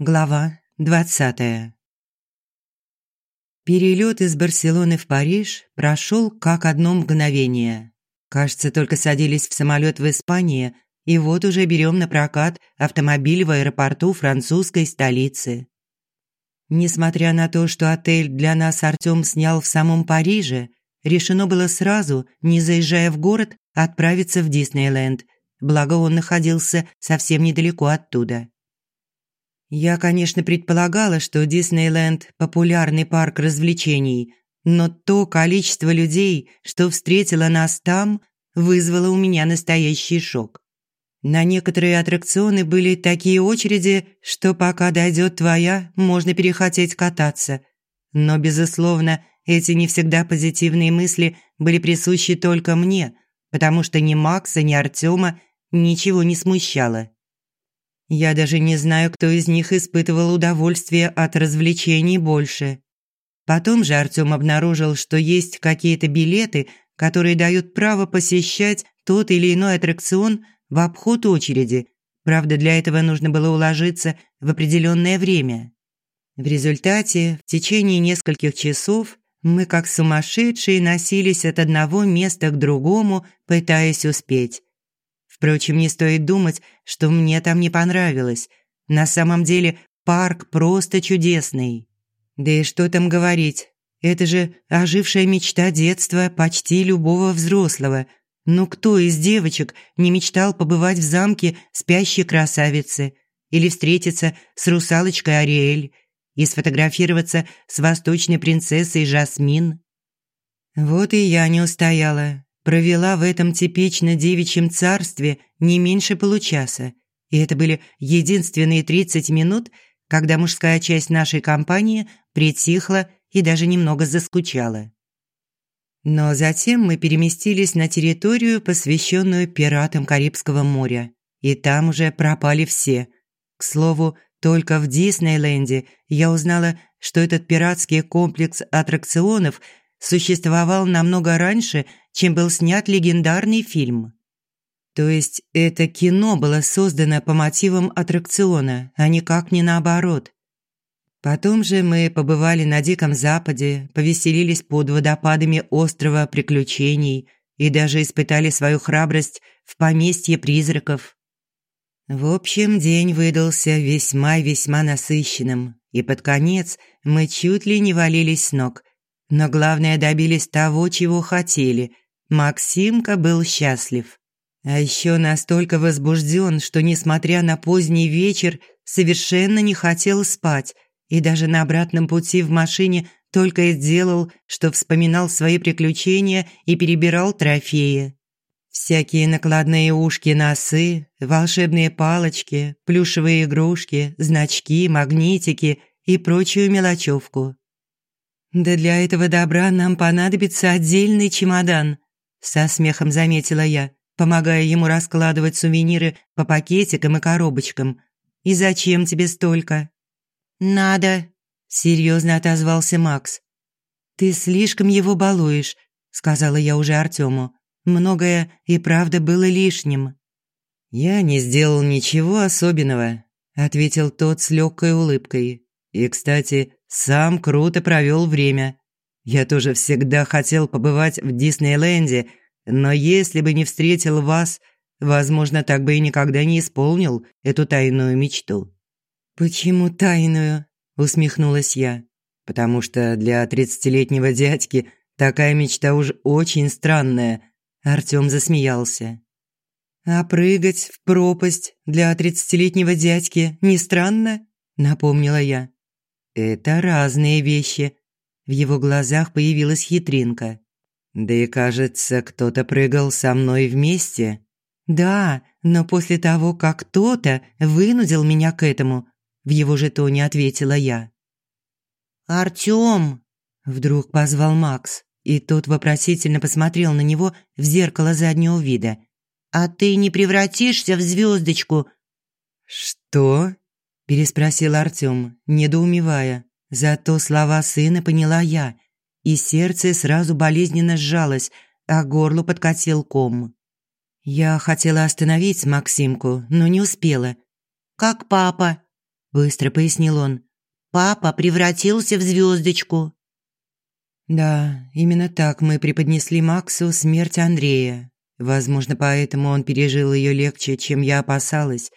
Глава двадцатая. Перелет из Барселоны в Париж прошел как одно мгновение. Кажется, только садились в самолет в Испании, и вот уже берем на прокат автомобиль в аэропорту французской столицы. Несмотря на то, что отель для нас Артём снял в самом Париже, решено было сразу, не заезжая в город, отправиться в Диснейленд, благо он находился совсем недалеко оттуда. Я, конечно, предполагала, что Диснейленд – популярный парк развлечений, но то количество людей, что встретило нас там, вызвало у меня настоящий шок. На некоторые аттракционы были такие очереди, что пока дойдет твоя, можно перехотеть кататься. Но, безусловно, эти не всегда позитивные мысли были присущи только мне, потому что ни Макса, ни Артема ничего не смущало. Я даже не знаю, кто из них испытывал удовольствие от развлечений больше. Потом же Артём обнаружил, что есть какие-то билеты, которые дают право посещать тот или иной аттракцион в обход очереди. Правда, для этого нужно было уложиться в определенное время. В результате, в течение нескольких часов мы как сумасшедшие носились от одного места к другому, пытаясь успеть. Впрочем, не стоит думать, что мне там не понравилось. На самом деле парк просто чудесный. Да и что там говорить, это же ожившая мечта детства почти любого взрослого. Ну кто из девочек не мечтал побывать в замке спящей красавицы или встретиться с русалочкой Ариэль и сфотографироваться с восточной принцессой Жасмин? Вот и я не устояла провела в этом типично девичьем царстве не меньше получаса. И это были единственные 30 минут, когда мужская часть нашей компании притихла и даже немного заскучала. Но затем мы переместились на территорию, посвященную пиратам Карибского моря. И там уже пропали все. К слову, только в Диснейленде я узнала, что этот пиратский комплекс аттракционов – существовал намного раньше, чем был снят легендарный фильм. То есть это кино было создано по мотивам аттракциона, а никак не наоборот. Потом же мы побывали на Диком Западе, повеселились под водопадами острова приключений и даже испытали свою храбрость в поместье призраков. В общем, день выдался весьма-весьма насыщенным, и под конец мы чуть ли не валились с ног – но главное, добились того, чего хотели. Максимка был счастлив. А еще настолько возбужден, что, несмотря на поздний вечер, совершенно не хотел спать. И даже на обратном пути в машине только и сделал, что вспоминал свои приключения и перебирал трофеи. Всякие накладные ушки-носы, волшебные палочки, плюшевые игрушки, значки, магнитики и прочую мелочевку. «Да для этого добра нам понадобится отдельный чемодан», – со смехом заметила я, помогая ему раскладывать сувениры по пакетикам и коробочкам. «И зачем тебе столько?» «Надо», – серьезно отозвался Макс. «Ты слишком его балуешь», – сказала я уже Артему. «Многое и правда было лишним». «Я не сделал ничего особенного», – ответил тот с легкой улыбкой. «И, кстати, сам круто провел время. Я тоже всегда хотел побывать в Диснейленде, но если бы не встретил вас, возможно, так бы и никогда не исполнил эту тайную мечту». «Почему тайную?» – усмехнулась я. «Потому что для тридцатилетнего дядьки такая мечта уж очень странная», – Артём засмеялся. «А прыгать в пропасть для тридцатилетнего дядьки не странно?» – напомнила я. Это разные вещи. В его глазах появилась хитринка. Да и кажется, кто-то прыгал со мной вместе. Да, но после того, как кто-то вынудил меня к этому, в его же тоне ответила я. «Артём!» – вдруг позвал Макс, и тот вопросительно посмотрел на него в зеркало заднего вида. «А ты не превратишься в звездочку?» «Что?» – переспросил Артём, недоумевая. Зато слова сына поняла я, и сердце сразу болезненно сжалось, а горло подкатил ком. Я хотела остановить Максимку, но не успела. «Как папа?» быстро пояснил он. Папа превратился в звездочку. Да, именно так мы преподнесли Максу смерть Андрея. Возможно, поэтому он пережил ее легче, чем я опасалась.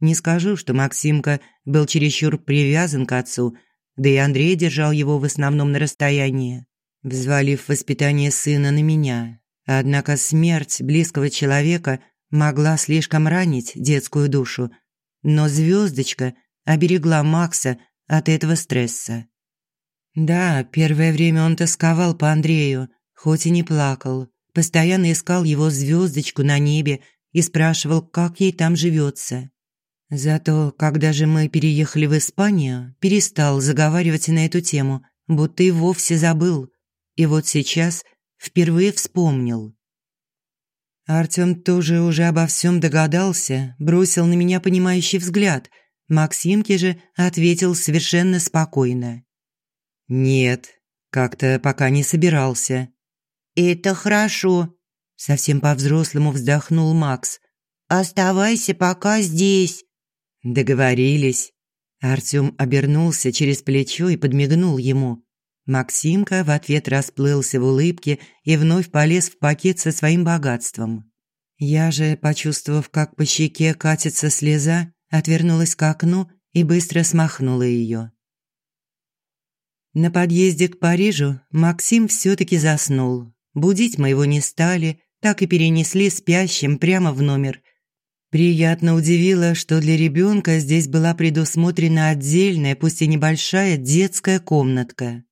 Не скажу, что Максимка был чересчур привязан к отцу, да и Андрей держал его в основном на расстоянии, взвалив воспитание сына на меня. Однако смерть близкого человека могла слишком ранить детскую душу, но звездочка оберегла Макса от этого стресса. Да, первое время он тосковал по Андрею, хоть и не плакал, постоянно искал его звездочку на небе и спрашивал, как ей там живется. Зато, когда же мы переехали в Испанию, перестал заговаривать на эту тему, будто и вовсе забыл. И вот сейчас впервые вспомнил. Артём тоже уже обо всем догадался, бросил на меня понимающий взгляд. Максимке же ответил совершенно спокойно. «Нет, как-то пока не собирался». «Это хорошо», – совсем по-взрослому вздохнул Макс. «Оставайся пока здесь». Договорились. Артём обернулся через плечо и подмигнул ему. Максимка в ответ расплылся в улыбке и вновь полез в пакет со своим богатством. Я же, почувствовав, как по щеке катится слеза, отвернулась к окну и быстро смахнула её. На подъезде к Парижу Максим все таки заснул. Будить мы его не стали, так и перенесли спящим прямо в номер. Приятно удивило, что для ребенка здесь была предусмотрена отдельная, пусть и небольшая, детская комнатка.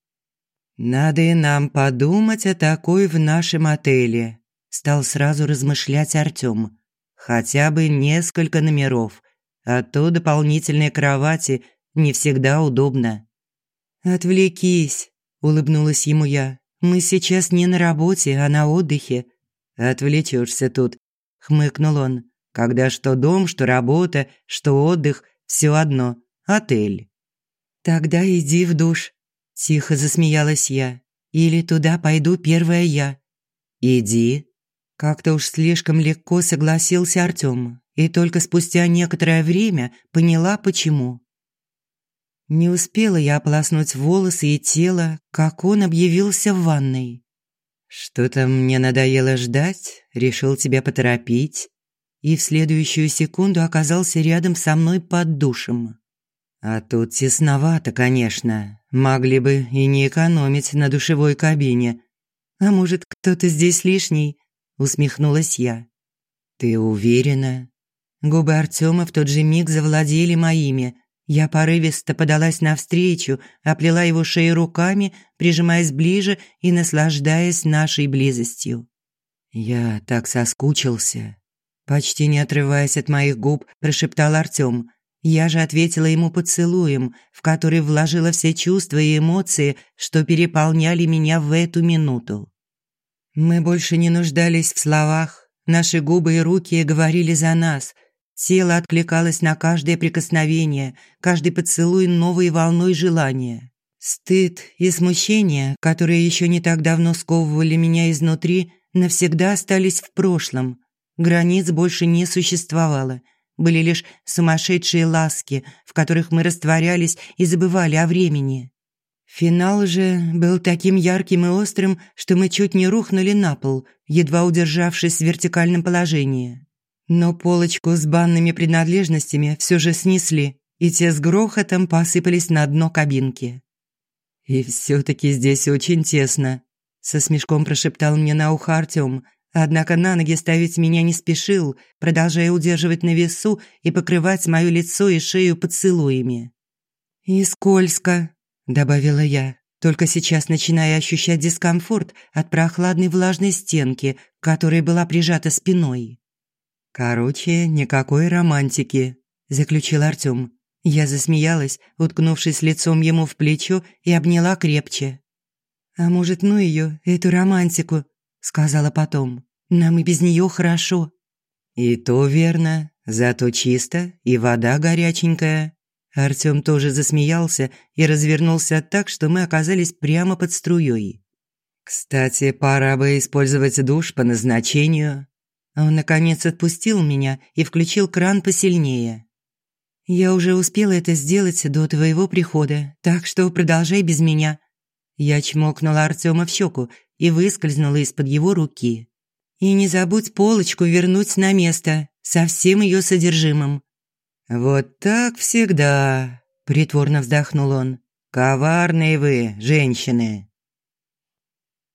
«Надо и нам подумать о такой в нашем отеле», – стал сразу размышлять Артём. «Хотя бы несколько номеров, а то дополнительные кровати не всегда удобно». «Отвлекись», – улыбнулась ему я. «Мы сейчас не на работе, а на отдыхе». «Отвлечешься тут», – хмыкнул он. «Когда что дом, что работа, что отдых – все одно. Отель». «Тогда иди в душ», – тихо засмеялась я. «Или туда пойду первая я». «Иди». Как-то уж слишком легко согласился Артём, и только спустя некоторое время поняла, почему. Не успела я ополоснуть волосы и тело, как он объявился в ванной. «Что-то мне надоело ждать, решил тебя поторопить» и в следующую секунду оказался рядом со мной под душем. А тут тесновато, конечно. Могли бы и не экономить на душевой кабине. А может, кто-то здесь лишний? усмехнулась я. Ты уверена? Губы Артема в тот же миг завладели моими, я порывисто подалась навстречу, оплела его шею руками, прижимаясь ближе и наслаждаясь нашей близостью. «Я так соскучился», – почти не отрываясь от моих губ, прошептал Артём. Я же ответила ему поцелуем, в который вложила все чувства и эмоции, что переполняли меня в эту минуту. Мы больше не нуждались в словах, наши губы и руки говорили за нас – Тело откликалось на каждое прикосновение, каждый поцелуй новой волной желания. Стыд и смущение, которые еще не так давно сковывали меня изнутри, навсегда остались в прошлом. Границ больше не существовало. Были лишь сумасшедшие ласки, в которых мы растворялись и забывали о времени. Финал же был таким ярким и острым, что мы чуть не рухнули на пол, едва удержавшись в вертикальном положении. Но полочку с банными принадлежностями все же снесли, и те с грохотом посыпались на дно кабинки. «И все-таки здесь очень тесно», – со смешком прошептал мне на ухо Артем, однако на ноги ставить меня не спешил, продолжая удерживать на весу и покрывать мое лицо и шею поцелуями. «И скользко», – добавила я, только сейчас начиная ощущать дискомфорт от прохладной влажной стенки, которой была прижата спиной. «Короче, никакой романтики», – заключил Артём. Я засмеялась, уткнувшись лицом ему в плечо и обняла крепче. «А может, ну её, эту романтику?» – сказала потом. «Нам и без неё хорошо». «И то верно, зато чисто и вода горяченькая». Артём тоже засмеялся и развернулся так, что мы оказались прямо под струей. «Кстати, пора бы использовать душ по назначению. Он, наконец, отпустил меня и включил кран посильнее. Я уже успела это сделать до твоего прихода, так что продолжай без меня». Я чмокнула Артема в щеку и выскользнула из-под его руки. «И не забудь полочку вернуть на место со всем ее содержимым». «Вот так всегда», – притворно вздохнул он. «Коварные вы, женщины».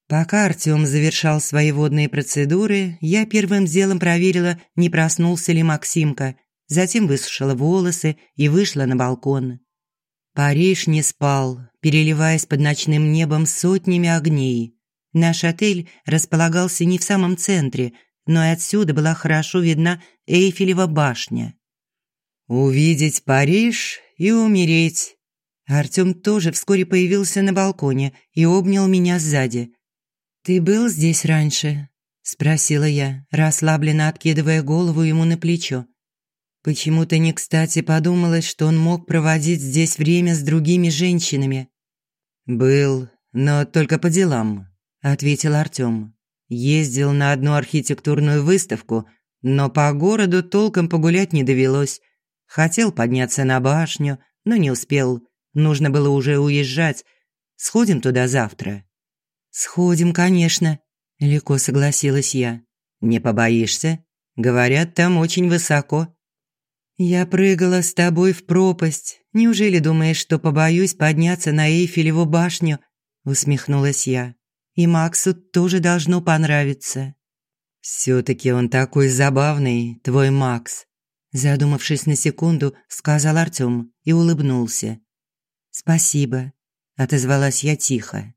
Пока Артём завершал свои водные процедуры, я первым делом проверила, не проснулся ли Максимка, затем высушила волосы и вышла на балкон. Париж не спал, переливаясь под ночным небом сотнями огней. Наш отель располагался не в самом центре, но и отсюда была хорошо видна Эйфелева башня. «Увидеть Париж и умереть». Артём тоже вскоре появился на балконе и обнял меня сзади. «Ты был здесь раньше?» – спросила я, расслабленно откидывая голову ему на плечо. Почему-то не кстати подумалось, что он мог проводить здесь время с другими женщинами. «Был, но только по делам», – ответил Артём. «Ездил на одну архитектурную выставку, но по городу толком погулять не довелось. Хотел подняться на башню, но не успел. Нужно было уже уезжать. Сходим туда завтра». «Сходим, конечно», – легко согласилась я. «Не побоишься? Говорят, там очень высоко». «Я прыгала с тобой в пропасть. Неужели думаешь, что побоюсь подняться на Эйфелеву башню?» – усмехнулась я. «И Максу тоже должно понравиться». «Все-таки он такой забавный, твой Макс», – задумавшись на секунду, сказал Артём и улыбнулся. «Спасибо», – отозвалась я тихо.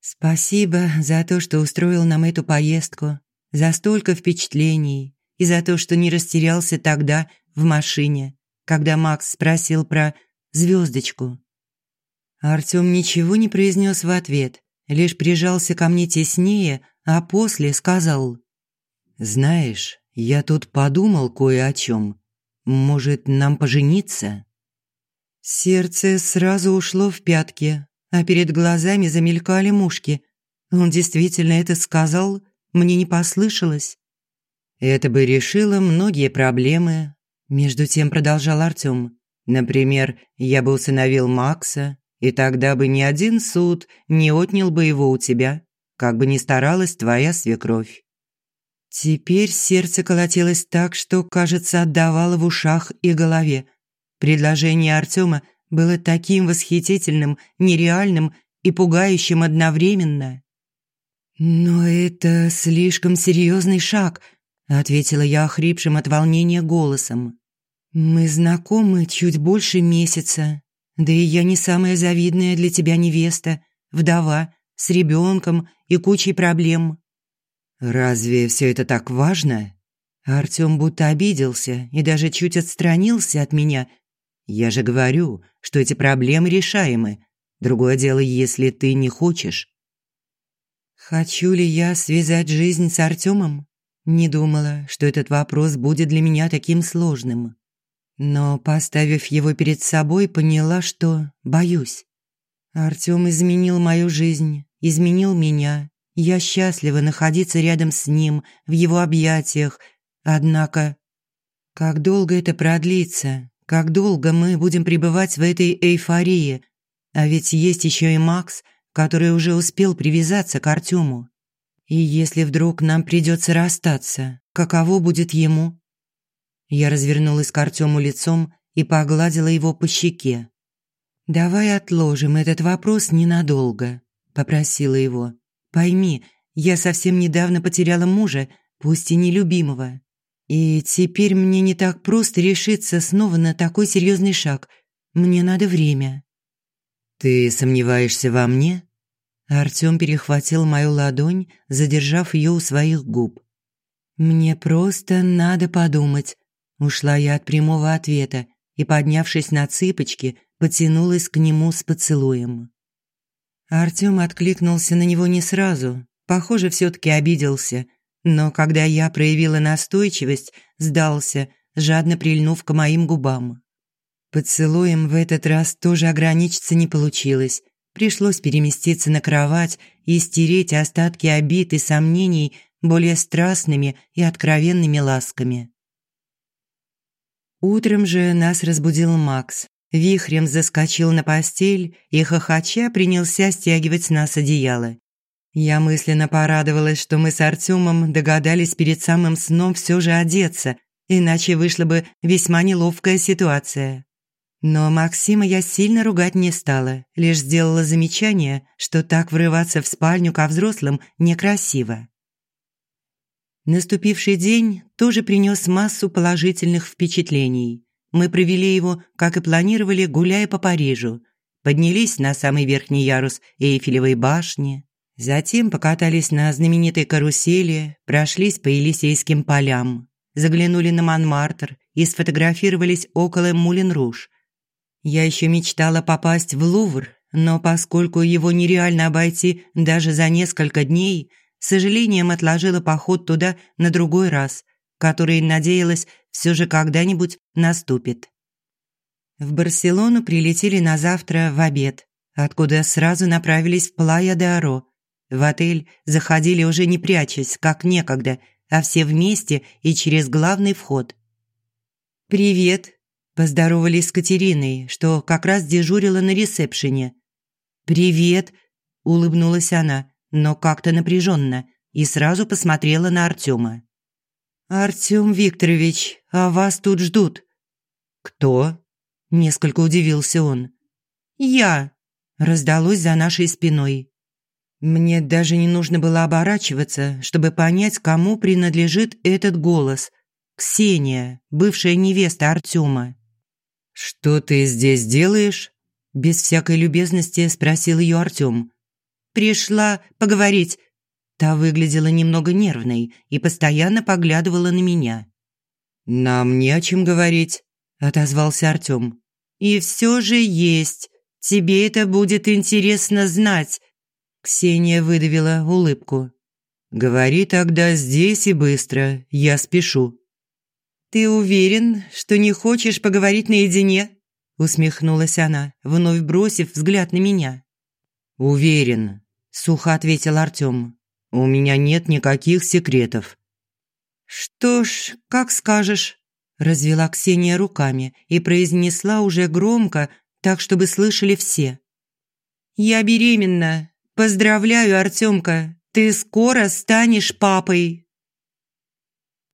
«Спасибо за то, что устроил нам эту поездку, за столько впечатлений и за то, что не растерялся тогда, в машине, когда Макс спросил про звездочку. Артём ничего не произнес в ответ, лишь прижался ко мне теснее, а после сказал «Знаешь, я тут подумал кое о чем. Может, нам пожениться?» Сердце сразу ушло в пятки, а перед глазами замелькали мушки. Он действительно это сказал? Мне не послышалось? Это бы решило многие проблемы, между тем продолжал Артём. Например, я бы усыновил Макса, и тогда бы ни один суд не отнял бы его у тебя, как бы ни старалась твоя свекровь. Теперь сердце колотилось так, что, кажется, отдавало в ушах и голове. Предложение Артёма было таким восхитительным, нереальным и пугающим одновременно. «Но это слишком серьезный шаг», – ответила я охрипшим от волнения голосом. «Мы знакомы чуть больше месяца. Да и я не самая завидная для тебя невеста, вдова, с ребенком и кучей проблем». «Разве все это так важно?» Артём будто обиделся и даже чуть отстранился от меня. «Я же говорю, что эти проблемы решаемы. Другое дело, если ты не хочешь». «Хочу ли я связать жизнь с Артёмом?» Не думала, что этот вопрос будет для меня таким сложным но, поставив его перед собой, поняла, что боюсь. Артём изменил мою жизнь, изменил меня. Я счастлива находиться рядом с ним, в его объятиях. Однако, как долго это продлится? Как долго мы будем пребывать в этой эйфории? А ведь есть ещё и Макс, который уже успел привязаться к Артёму. И если вдруг нам придётся расстаться, каково будет ему? Я развернулась к Артему лицом и погладила его по щеке. «Давай отложим этот вопрос ненадолго», – попросила его. «Пойми, я совсем недавно потеряла мужа, пусть и нелюбимого. И теперь мне не так просто решиться снова на такой серьезный шаг. Мне надо время». «Ты сомневаешься во мне?» Артём перехватил мою ладонь, задержав ее у своих губ. «Мне просто надо подумать, Ушла я от прямого ответа и, поднявшись на цыпочки, потянулась к нему с поцелуем. Артём откликнулся на него не сразу, похоже, всё-таки обиделся, но когда я проявила настойчивость, сдался, жадно прильнув к моим губам. Поцелуем в этот раз тоже ограничиться не получилось. Пришлось переместиться на кровать и стереть остатки обид и сомнений более страстными и откровенными ласками. Утром же нас разбудил Макс. Вихрем заскочил на постель и хохоча принялся стягивать с нас одеяло. Я мысленно порадовалась, что мы с Артемом догадались перед самым сном все же одеться, иначе вышла бы весьма неловкая ситуация. Но Максима я сильно ругать не стала, лишь сделала замечание, что так врываться в спальню ко взрослым некрасиво. Наступивший день тоже принес массу положительных впечатлений. Мы провели его, как и планировали, гуляя по Парижу. Поднялись на самый верхний ярус Эйфелевой башни, затем покатались на знаменитой карусели, прошлись по Елисейским полям, заглянули на Монмартр и сфотографировались около Мулен-Руж – я еще мечтала попасть в Лувр, но поскольку его нереально обойти даже за несколько дней, сожалением отложила поход туда на другой раз, который, надеялась, все же когда-нибудь наступит. В Барселону прилетели на завтра в обед, откуда сразу направились в Плая-де-Аро. В отель заходили уже не прячась, как некогда, а все вместе и через главный вход. «Привет», Поздоровались с Катериной, что как раз дежурила на ресепшене. «Привет», – улыбнулась она, но как-то напряженно, и сразу посмотрела на Артема. «Артем Викторович, а вас тут ждут». «Кто?» – несколько удивился он. «Я», – раздалось за нашей спиной. Мне даже не нужно было оборачиваться, чтобы понять, кому принадлежит этот голос. Ксения, бывшая невеста Артема. «Что ты здесь делаешь?» Без всякой любезности спросил ее Артем. «Пришла поговорить». Та выглядела немного нервной и постоянно поглядывала на меня. «Нам не о чем говорить», – отозвался Артем. «И все же есть. Тебе это будет интересно знать». Ксения выдавила улыбку. «Говори тогда здесь и быстро, я спешу». «Ты уверен, что не хочешь поговорить наедине?» усмехнулась она, вновь бросив взгляд на меня. «Уверен», – сухо ответил Артём. «У меня нет никаких секретов». «Что ж, как скажешь», – развела Ксения руками и произнесла уже громко, так, чтобы слышали все. «Я беременна. Поздравляю, Артёмка. Ты скоро станешь папой».